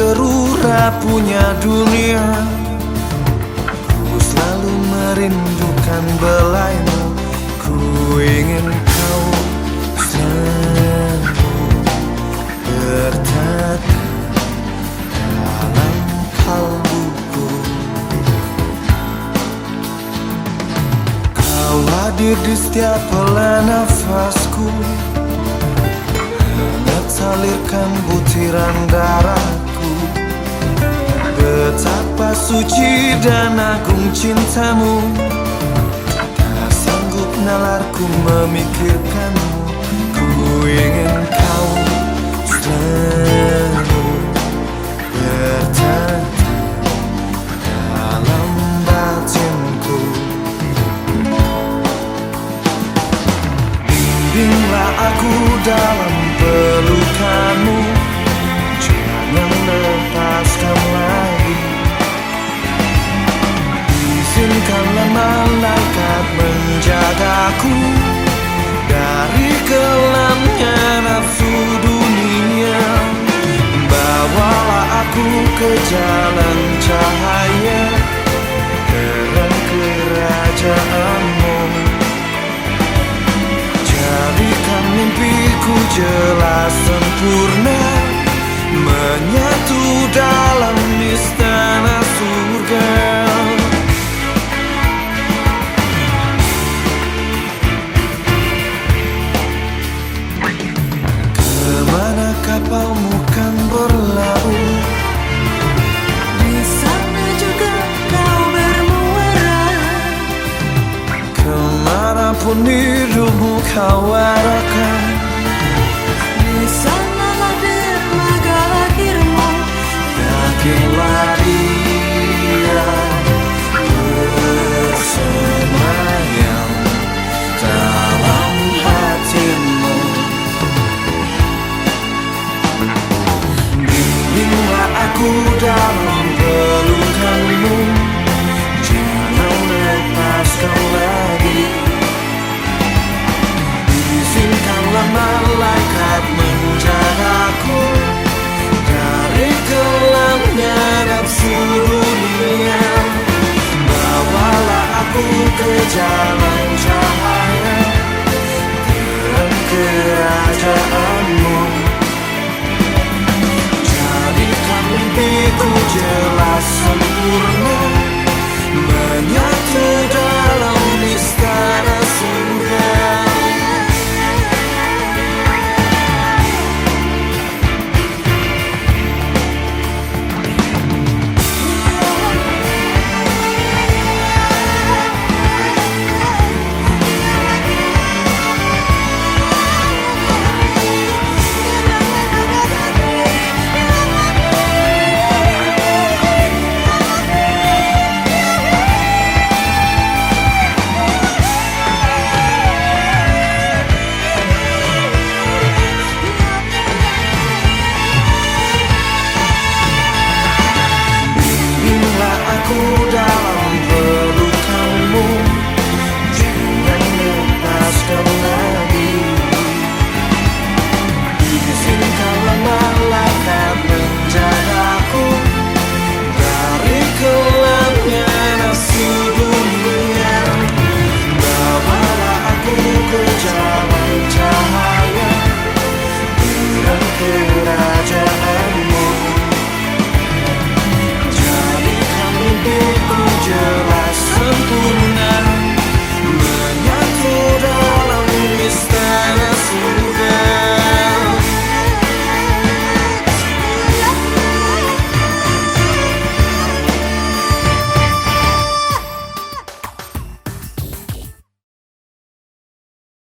kerura punya dunia. Ku selalu merindukan belaimu Ku ingin kau selalu bertata dalam kalbuku. Kau hadir di setiap helai nafasku. Salirkan butiran darahku Betapa suci dan agung cintamu. Tak sanggup nalarku memikirkanmu. Ku ingin kau selalu bertata dalam batinku. Bimbinglah aku dalam pelukanmu aku ke jalan cahaya Terang kerajaanmu. Jadikan mimpiku jelas sempurna Hidupmu kau arahkan 回家完成。